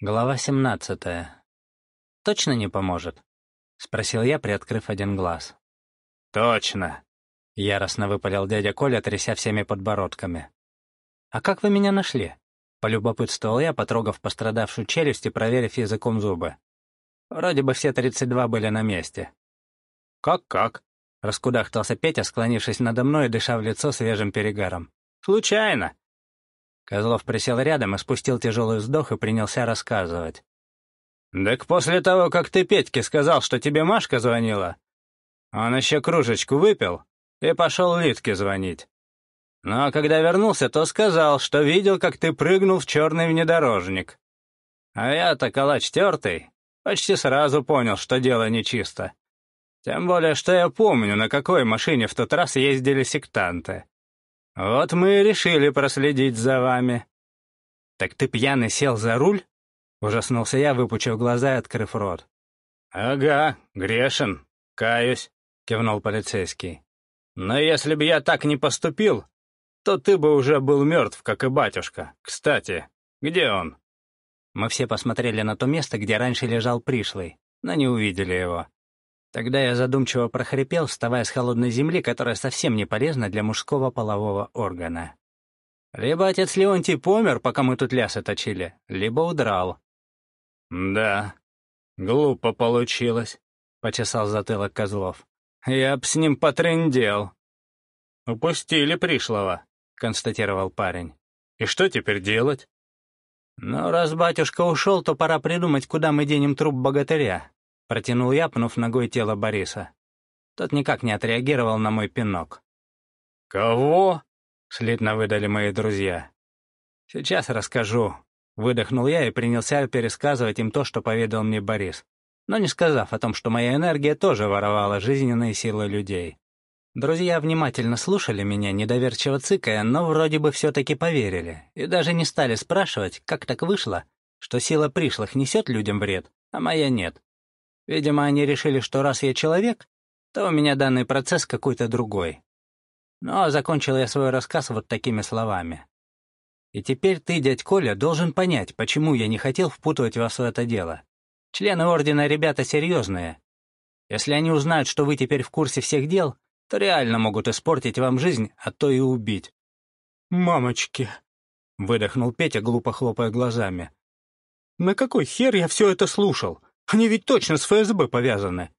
Глава семнадцатая. «Точно не поможет?» — спросил я, приоткрыв один глаз. «Точно!» — яростно выпалил дядя Коля, тряся всеми подбородками. «А как вы меня нашли?» — полюбопытствовал я, потрогав пострадавшую челюсть и проверив языком зубы. Вроде бы все тридцать два были на месте. «Как-как?» — раскудахтался Петя, склонившись надо мной и дыша в лицо свежим перегаром. «Случайно!» Козлов присел рядом и спустил тяжелый вздох и принялся рассказывать. «Так после того, как ты Петьке сказал, что тебе Машка звонила, он еще кружечку выпил и пошел Литке звонить. Но когда вернулся, то сказал, что видел, как ты прыгнул в черный внедорожник. А я-то калач тертый, почти сразу понял, что дело нечисто. Тем более, что я помню, на какой машине в тот раз ездили сектанты. «Вот мы и решили проследить за вами». «Так ты пьяный сел за руль?» — ужаснулся я, выпучив глаза и открыв рот. «Ага, грешен, каюсь», — кивнул полицейский. «Но если бы я так не поступил, то ты бы уже был мертв, как и батюшка. Кстати, где он?» Мы все посмотрели на то место, где раньше лежал пришлый, но не увидели его. Тогда я задумчиво прохрипел, вставая с холодной земли, которая совсем не полезна для мужского полового органа. Либо отец Леонтий помер, пока мы тут лясы точили, либо удрал. «Да, глупо получилось», — почесал затылок Козлов. «Я б с ним потрындел». «Упустили пришлого», — констатировал парень. «И что теперь делать?» «Ну, раз батюшка ушел, то пора придумать, куда мы денем труп богатыря», Протянул я, пнув ногой тело Бориса. Тот никак не отреагировал на мой пинок. «Кого?» — слитно выдали мои друзья. «Сейчас расскажу», — выдохнул я и принялся пересказывать им то, что поведал мне Борис, но не сказав о том, что моя энергия тоже воровала жизненные силы людей. Друзья внимательно слушали меня, недоверчиво цыкая, но вроде бы все-таки поверили, и даже не стали спрашивать, как так вышло, что сила пришлых несет людям вред, а моя нет. Видимо, они решили, что раз я человек, то у меня данный процесс какой-то другой. Но закончил я свой рассказ вот такими словами. И теперь ты, дядь Коля, должен понять, почему я не хотел впутывать вас в это дело. Члены Ордена ребята серьезные. Если они узнают, что вы теперь в курсе всех дел, то реально могут испортить вам жизнь, а то и убить. «Мамочки!» — выдохнул Петя, глупо хлопая глазами. «На какой хер я все это слушал? Они ведь точно с ФСБ повязаны».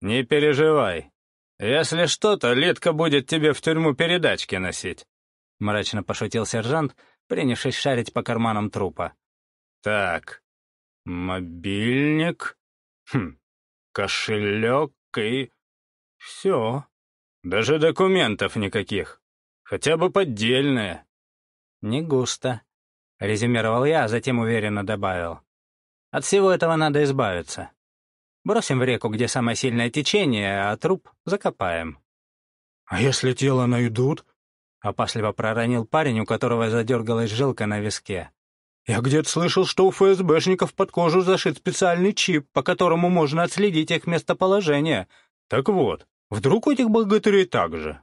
«Не переживай. Если что, то Литка будет тебе в тюрьму передачки носить», — мрачно пошутил сержант, принявшись шарить по карманам трупа. «Так, мобильник, хм, кошелек и... все. Даже документов никаких. Хотя бы поддельные». «Не густо», — резюмировал я, а затем уверенно добавил. От всего этого надо избавиться. Бросим в реку, где самое сильное течение, а труп закопаем». «А если тело найдут?» — опасливо проронил парень, у которого задергалась жилка на виске. «Я где-то слышал, что у ФСБшников под кожу зашит специальный чип, по которому можно отследить их местоположение. Так вот, вдруг у этих богатырей так же?»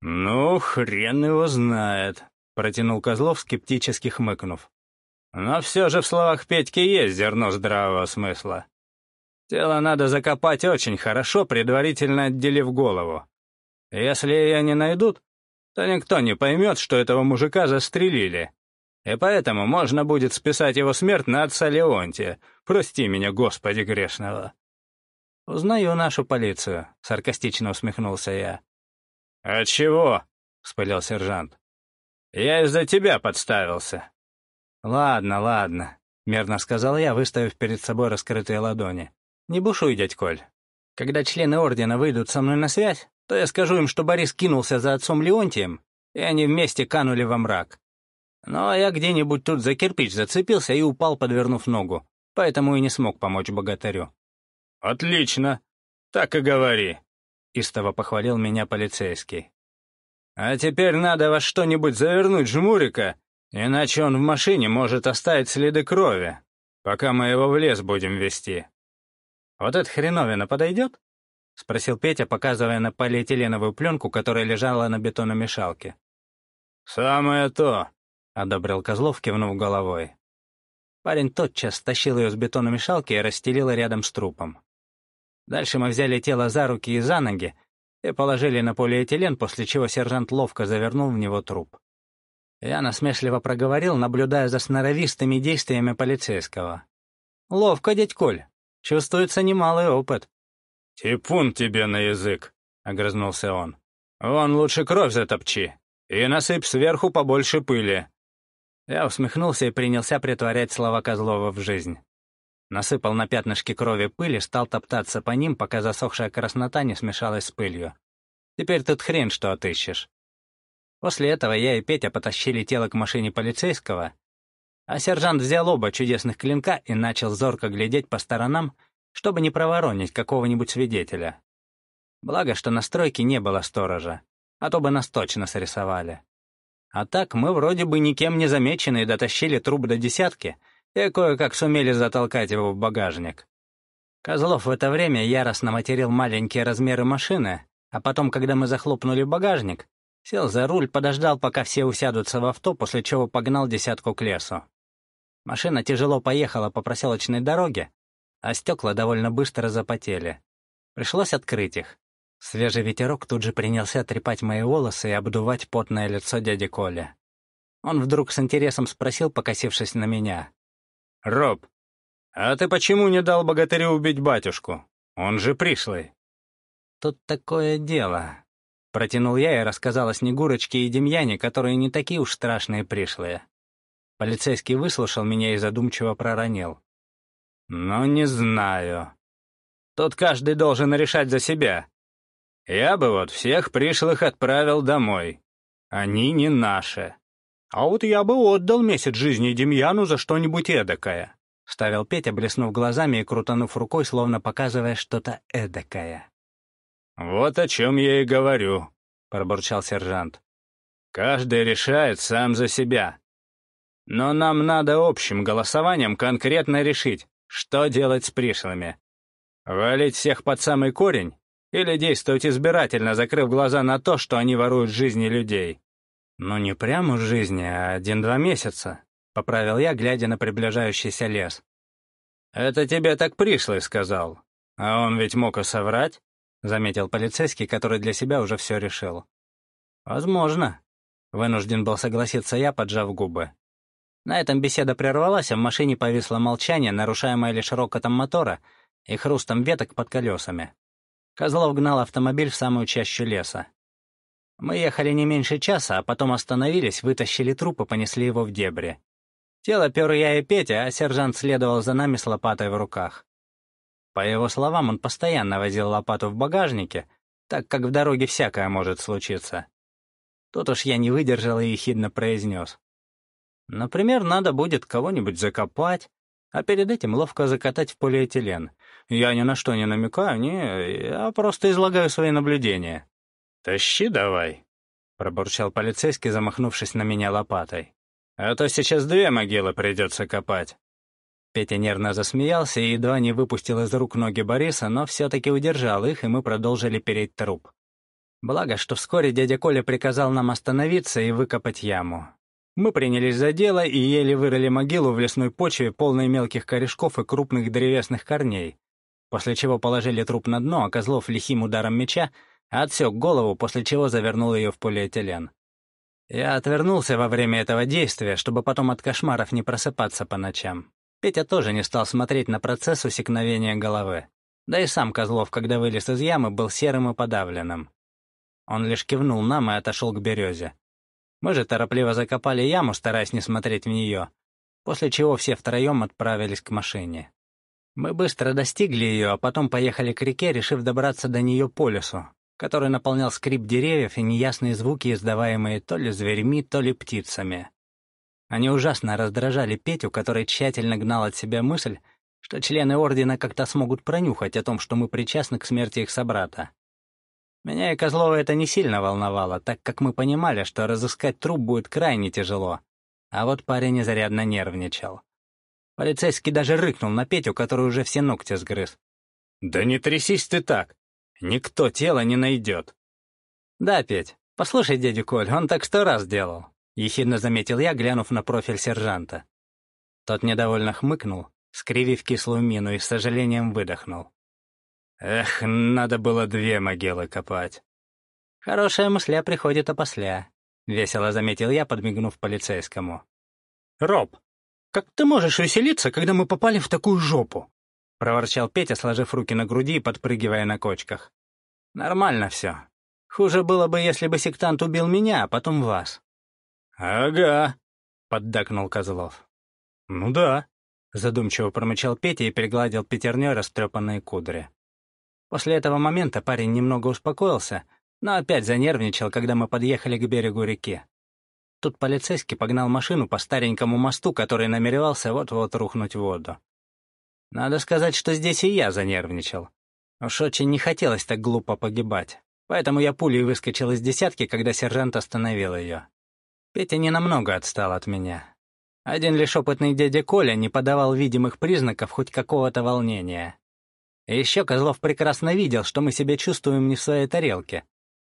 «Ну, хрен его знает», — протянул Козлов, скептически хмыкнув. Но все же в словах Петьки есть зерно здравого смысла. Тело надо закопать очень хорошо, предварительно отделив голову. Если ее не найдут, то никто не поймет, что этого мужика застрелили. И поэтому можно будет списать его смерть на отца Леонтия. Прости меня, Господи грешного. «Узнаю нашу полицию», — саркастично усмехнулся я. «От чего?» — вспылил сержант. «Я из-за тебя подставился. «Ладно, ладно», — мерно сказал я, выставив перед собой раскрытые ладони. «Не бушуй, дядь Коль. Когда члены Ордена выйдут со мной на связь, то я скажу им, что Борис кинулся за отцом Леонтием, и они вместе канули во мрак. А я где-нибудь тут за кирпич зацепился и упал, подвернув ногу, поэтому и не смог помочь богатырю». «Отлично. Так и говори», — истово похвалил меня полицейский. «А теперь надо во что-нибудь завернуть жмурика Иначе он в машине может оставить следы крови, пока мы его в лес будем вести. Вот эта хреновина подойдет? — спросил Петя, показывая на полиэтиленовую пленку, которая лежала на бетономешалке. «Самое то», — одобрил Козлов, кивнув головой. Парень тотчас стащил ее с бетономешалки и расстелил рядом с трупом. Дальше мы взяли тело за руки и за ноги и положили на полиэтилен, после чего сержант ловко завернул в него труп. Я насмешливо проговорил, наблюдая за сноровистыми действиями полицейского. «Ловко, дядь Коль. Чувствуется немалый опыт». «Типун тебе на язык», — огрызнулся он. «Вон лучше кровь затопчи и насыпь сверху побольше пыли». Я усмехнулся и принялся притворять слова Козлова в жизнь. Насыпал на пятнышки крови пыли, стал топтаться по ним, пока засохшая краснота не смешалась с пылью. Теперь тут хрен что отыщешь. После этого я и Петя потащили тело к машине полицейского, а сержант взял оба чудесных клинка и начал зорко глядеть по сторонам, чтобы не проворонить какого-нибудь свидетеля. Благо, что на стройке не было сторожа, а то бы нас точно срисовали. А так мы вроде бы никем не замеченные дотащили труп до десятки и кое-как сумели затолкать его в багажник. Козлов в это время яростно материл маленькие размеры машины, а потом, когда мы захлопнули багажник, Сел за руль, подождал, пока все усядутся в авто, после чего погнал десятку к лесу. Машина тяжело поехала по проселочной дороге, а стекла довольно быстро запотели. Пришлось открыть их. Свежий ветерок тут же принялся трепать мои волосы и обдувать потное лицо дяди Коли. Он вдруг с интересом спросил, покосившись на меня. «Роб, а ты почему не дал богатырю убить батюшку? Он же пришлый». «Тут такое дело», Протянул я и рассказал о Снегурочке и Демьяне, которые не такие уж страшные пришлые. Полицейский выслушал меня и задумчиво проронил. «Ну, не знаю. Тут каждый должен решать за себя. Я бы вот всех пришлых отправил домой. Они не наши. А вот я бы отдал месяц жизни Демьяну за что-нибудь эдакое», — ставил Петя, блеснув глазами и крутанув рукой, словно показывая что-то эдакое. «Вот о чем я и говорю», — пробурчал сержант. «Каждый решает сам за себя. Но нам надо общим голосованием конкретно решить, что делать с пришлыми. Валить всех под самый корень или действовать избирательно, закрыв глаза на то, что они воруют жизни людей?» «Ну, не прямо жизни, а один-два месяца», — поправил я, глядя на приближающийся лес. «Это тебе так пришлый сказал. А он ведь мог и соврать». — заметил полицейский, который для себя уже все решил. «Возможно», — вынужден был согласиться я, поджав губы. На этом беседа прервалась, а в машине повисло молчание, нарушаемое лишь рокотом мотора и хрустом веток под колесами. Козлов гнал автомобиль в самую чащу леса. Мы ехали не меньше часа, а потом остановились, вытащили труп и понесли его в дебри. Тело пер я и Петя, а сержант следовал за нами с лопатой в руках. По его словам, он постоянно возил лопату в багажнике, так как в дороге всякое может случиться. Тут уж я не выдержал и ехидно произнес. Например, надо будет кого-нибудь закопать, а перед этим ловко закатать в полиэтилен. Я ни на что не намекаю, не, я просто излагаю свои наблюдения. «Тащи давай», — пробурчал полицейский, замахнувшись на меня лопатой. «А то сейчас две могилы придется копать». Петя нервно засмеялся и едва не выпустил из рук ноги Бориса, но все-таки удержал их, и мы продолжили переть труп. Благо, что вскоре дядя Коля приказал нам остановиться и выкопать яму. Мы принялись за дело и еле вырыли могилу в лесной почве, полной мелких корешков и крупных древесных корней, после чего положили труп на дно, а Козлов лихим ударом меча отсек голову, после чего завернул ее в полиэтилен. Я отвернулся во время этого действия, чтобы потом от кошмаров не просыпаться по ночам. Петя тоже не стал смотреть на процесс усекновения головы. Да и сам Козлов, когда вылез из ямы, был серым и подавленным. Он лишь кивнул нам и отошел к березе. Мы же торопливо закопали яму, стараясь не смотреть в нее, после чего все втроем отправились к машине. Мы быстро достигли ее, а потом поехали к реке, решив добраться до нее по лесу, который наполнял скрип деревьев и неясные звуки, издаваемые то ли зверьми, то ли птицами. Они ужасно раздражали Петю, который тщательно гнал от себя мысль, что члены Ордена как-то смогут пронюхать о том, что мы причастны к смерти их собрата. Меня и Козлова это не сильно волновало, так как мы понимали, что разыскать труп будет крайне тяжело. А вот парень изрядно нервничал. Полицейский даже рыкнул на Петю, который уже все ногти сгрыз. «Да не трясись ты так! Никто тело не найдет!» «Да, Петь, послушай дядю Коль, он так сто раз делал. — ехидно заметил я, глянув на профиль сержанта. Тот недовольно хмыкнул, скривив кислую мину и с сожалением выдохнул. Эх, надо было две могилы копать. Хорошая мысля приходит опосля, — весело заметил я, подмигнув полицейскому. «Роб, как ты можешь веселиться, когда мы попали в такую жопу?» — проворчал Петя, сложив руки на груди и подпрыгивая на кочках. «Нормально все. Хуже было бы, если бы сектант убил меня, а потом вас». «Ага», — поддакнул Козлов. «Ну да», — задумчиво промычал Петя и пригладил пятерней растрепанные кудри. После этого момента парень немного успокоился, но опять занервничал, когда мы подъехали к берегу реки. Тут полицейский погнал машину по старенькому мосту, который намеревался вот-вот рухнуть в воду. Надо сказать, что здесь и я занервничал. Уж очень не хотелось так глупо погибать. Поэтому я пулей выскочил из десятки, когда сержант остановил ее. Петя ненамного отстал от меня. Один лишь опытный дядя Коля не подавал видимых признаков хоть какого-то волнения. И еще Козлов прекрасно видел, что мы себя чувствуем не в своей тарелке,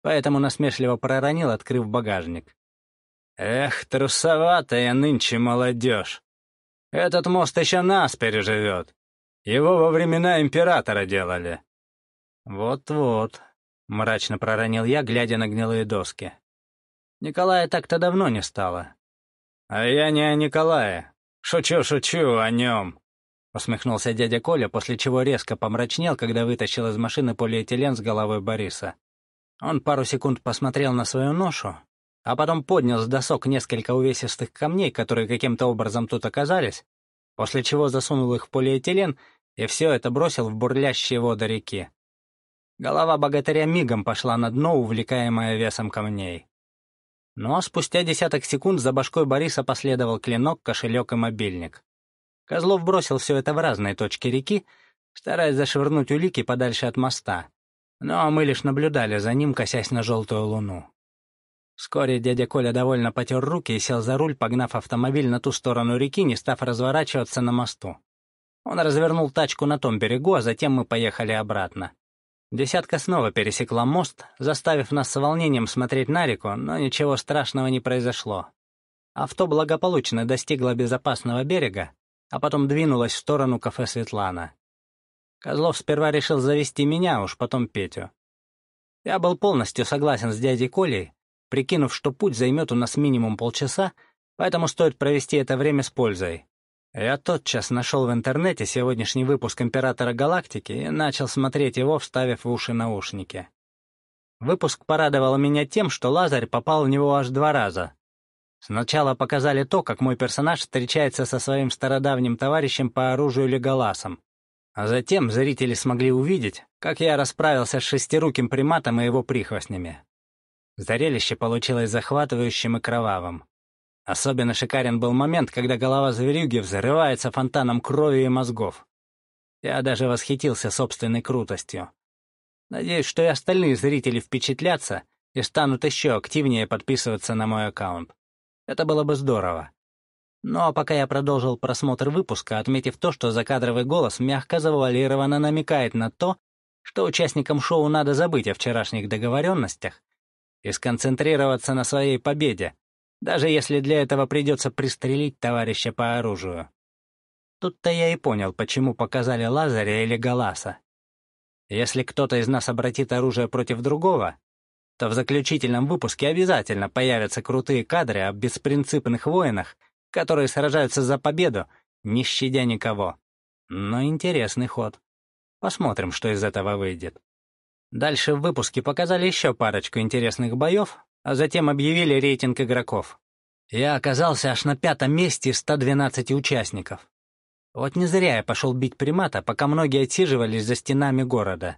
поэтому насмешливо проронил, открыв багажник. «Эх, трусоватая нынче молодежь! Этот мост еще нас переживет. Его во времена императора делали». «Вот-вот», — мрачно проронил я, глядя на гнилые доски. «Николая так-то давно не стало». «А я не о Николае. Шучу-шучу о нем», — усмехнулся дядя Коля, после чего резко помрачнел, когда вытащил из машины полиэтилен с головой Бориса. Он пару секунд посмотрел на свою ношу, а потом поднял с досок несколько увесистых камней, которые каким-то образом тут оказались, после чего засунул их в полиэтилен и все это бросил в бурлящие воды реки. Голова богатыря мигом пошла на дно, увлекаемая весом камней. Но спустя десяток секунд за башкой Бориса последовал клинок, кошелек и мобильник. Козлов бросил все это в разные точки реки, стараясь зашвырнуть улики подальше от моста, но мы лишь наблюдали за ним, косясь на желтую луну. Вскоре дядя Коля довольно потер руки и сел за руль, погнав автомобиль на ту сторону реки, не став разворачиваться на мосту. Он развернул тачку на том берегу, а затем мы поехали обратно. Десятка снова пересекла мост, заставив нас с волнением смотреть на реку, но ничего страшного не произошло. Авто благополучно достигло безопасного берега, а потом двинулось в сторону кафе «Светлана». Козлов сперва решил завести меня, а уж потом Петю. Я был полностью согласен с дядей Колей, прикинув, что путь займет у нас минимум полчаса, поэтому стоит провести это время с пользой. Я тотчас нашел в интернете сегодняшний выпуск «Императора Галактики» и начал смотреть его, вставив в уши наушники. Выпуск порадовал меня тем, что Лазарь попал в него аж два раза. Сначала показали то, как мой персонаж встречается со своим стародавним товарищем по оружию Леголасом, а затем зрители смогли увидеть, как я расправился с шестируким приматом и его прихвостнями. Зрелище получилось захватывающим и кровавым. Особенно шикарен был момент, когда голова зверюги взрывается фонтаном крови и мозгов. Я даже восхитился собственной крутостью. Надеюсь, что и остальные зрители впечатлятся и станут еще активнее подписываться на мой аккаунт. Это было бы здорово. Ну а пока я продолжил просмотр выпуска, отметив то, что закадровый голос мягко завуалированно намекает на то, что участникам шоу надо забыть о вчерашних договоренностях и сконцентрироваться на своей победе, даже если для этого придется пристрелить товарища по оружию. Тут-то я и понял, почему показали Лазаря или Галаса. Если кто-то из нас обратит оружие против другого, то в заключительном выпуске обязательно появятся крутые кадры о беспринципных воинах, которые сражаются за победу, не щадя никого. Но интересный ход. Посмотрим, что из этого выйдет. Дальше в выпуске показали еще парочку интересных боев, а затем объявили рейтинг игроков. Я оказался аж на пятом месте из 112 участников. Вот не зря я пошел бить примата, пока многие отсиживались за стенами города.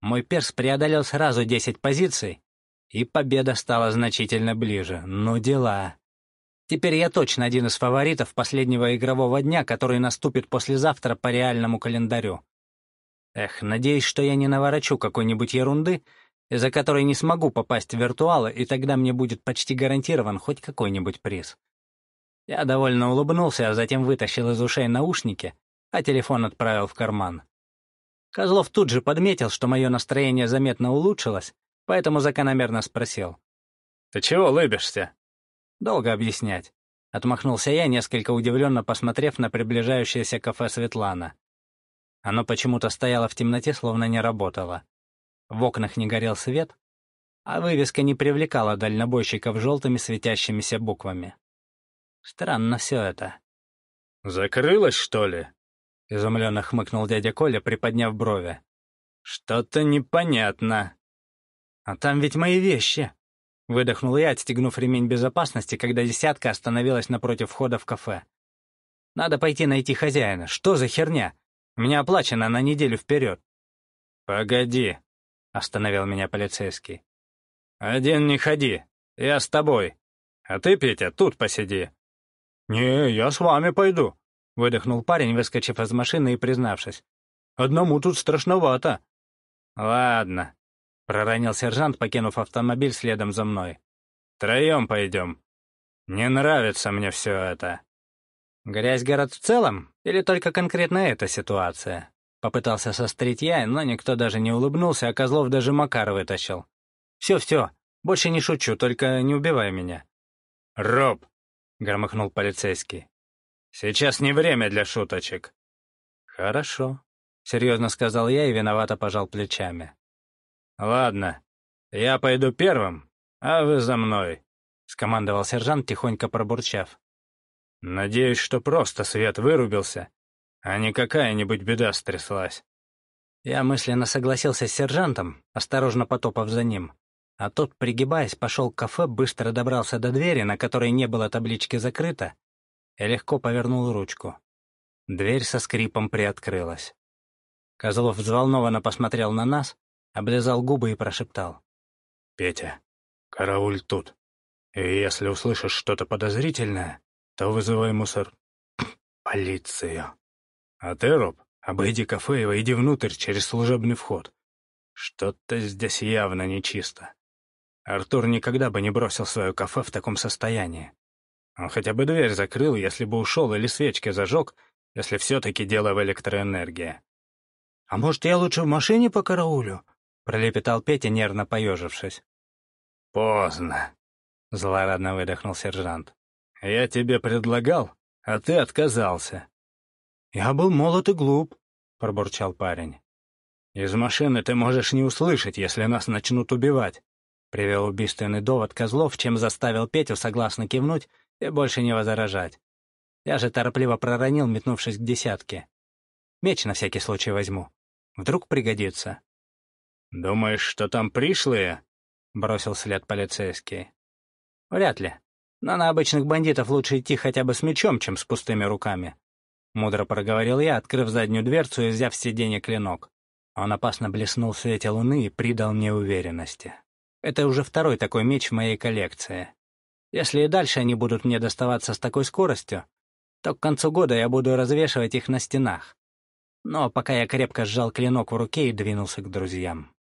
Мой перс преодолел сразу 10 позиций, и победа стала значительно ближе. Ну дела. Теперь я точно один из фаворитов последнего игрового дня, который наступит послезавтра по реальному календарю. Эх, надеюсь, что я не наворочу какой-нибудь ерунды, из-за которой не смогу попасть в виртуалы, и тогда мне будет почти гарантирован хоть какой-нибудь приз. Я довольно улыбнулся, а затем вытащил из ушей наушники, а телефон отправил в карман. Козлов тут же подметил, что мое настроение заметно улучшилось, поэтому закономерно спросил. «Ты чего улыбишься?» Долго объяснять. Отмахнулся я, несколько удивленно посмотрев на приближающееся кафе Светлана. Оно почему-то стояло в темноте, словно не работало. В окнах не горел свет, а вывеска не привлекала дальнобойщиков желтыми светящимися буквами. Странно все это. «Закрылось, что ли?» — изумленно хмыкнул дядя Коля, приподняв брови. «Что-то непонятно». «А там ведь мои вещи!» Выдохнул я, отстегнув ремень безопасности, когда десятка остановилась напротив входа в кафе. «Надо пойти найти хозяина. Что за херня? У меня оплачено на неделю вперед». «Погоди», — остановил меня полицейский. «Один не ходи. Я с тобой. А ты, Петя, тут посиди». «Не, я с вами пойду», — выдохнул парень, выскочив из машины и признавшись. «Одному тут страшновато». «Ладно», — проронил сержант, покинув автомобиль следом за мной. «Троем пойдем. Не нравится мне все это». «Грязь город в целом? Или только конкретно эта ситуация?» Попытался сострить я, но никто даже не улыбнулся, а Козлов даже Макар вытащил. «Все-все, больше не шучу, только не убивай меня». «Роб!» — громыхнул полицейский. «Сейчас не время для шуточек». «Хорошо», — серьезно сказал я и виновато пожал плечами. «Ладно, я пойду первым, а вы за мной», — скомандовал сержант, тихонько пробурчав. «Надеюсь, что просто свет вырубился, а не какая-нибудь беда стряслась». Я мысленно согласился с сержантом, осторожно потопав за ним. А тот, пригибаясь, пошел к кафе, быстро добрался до двери, на которой не было таблички «закрыто», и легко повернул ручку. Дверь со скрипом приоткрылась. Козлов взволнованно посмотрел на нас, облизал губы и прошептал. «Петя, карауль тут. И если услышишь что-то подозрительное, то вызывай мусор... полицию. А ты, Роб, обойди кафе и войди внутрь через служебный вход. Что-то здесь явно нечисто. Артур никогда бы не бросил свое кафе в таком состоянии. Он хотя бы дверь закрыл, если бы ушел, или свечки зажег, если все-таки дело в электроэнергии. «А может, я лучше в машине по караулю?» — пролепетал Петя, нервно поежившись. «Поздно», — злорадно выдохнул сержант. «Я тебе предлагал, а ты отказался». «Я был молод и глуп», — пробурчал парень. «Из машины ты можешь не услышать, если нас начнут убивать», — привел убийственный довод Козлов, чем заставил Петю согласно кивнуть и больше не возражать. Я же торопливо проронил, метнувшись к десятке. Меч на всякий случай возьму. Вдруг пригодится. «Думаешь, что там пришлые?» — бросил след полицейский. «Вряд ли. Но на обычных бандитов лучше идти хотя бы с мечом, чем с пустыми руками», — мудро проговорил я, открыв заднюю дверцу и взяв с сиденья клинок. Он опасно блеснул в свете луны и придал мне уверенности. Это уже второй такой меч в моей коллекции. Если и дальше они будут мне доставаться с такой скоростью, то к концу года я буду развешивать их на стенах. Но пока я крепко сжал клинок в руке и двинулся к друзьям.